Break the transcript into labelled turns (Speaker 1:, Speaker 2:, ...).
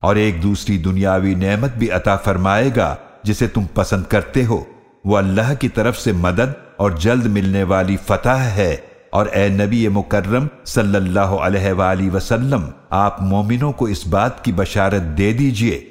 Speaker 1: اور ایک دوسری دنیاوی نعمت بھی عطا فرمائے گا جسے تم پسند کرتے ہو۔ وہ اللہ کی طرف سے مدد اور جلد ملنے والی فتح ہے۔ اور اے نبی مکرم صلی اللہ علیہ وآلہ وسلم، آپ مومنوں کو اس بات کی بشارت دے دیجیے